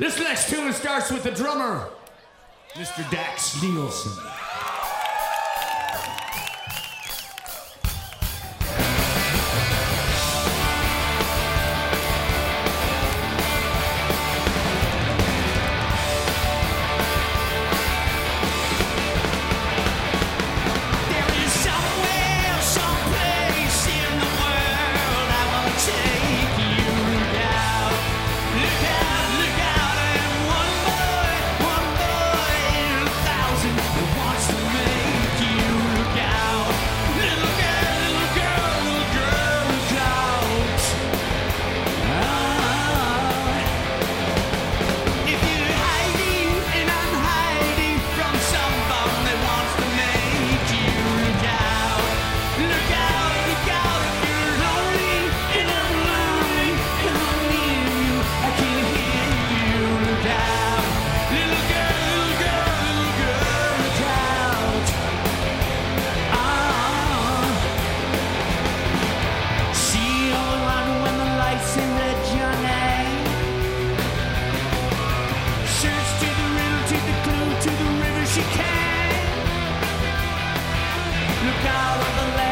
This next tune starts with the drummer, Mr. Dax Nielsen. to the riddle to the clue to the river she came. Look out on the left.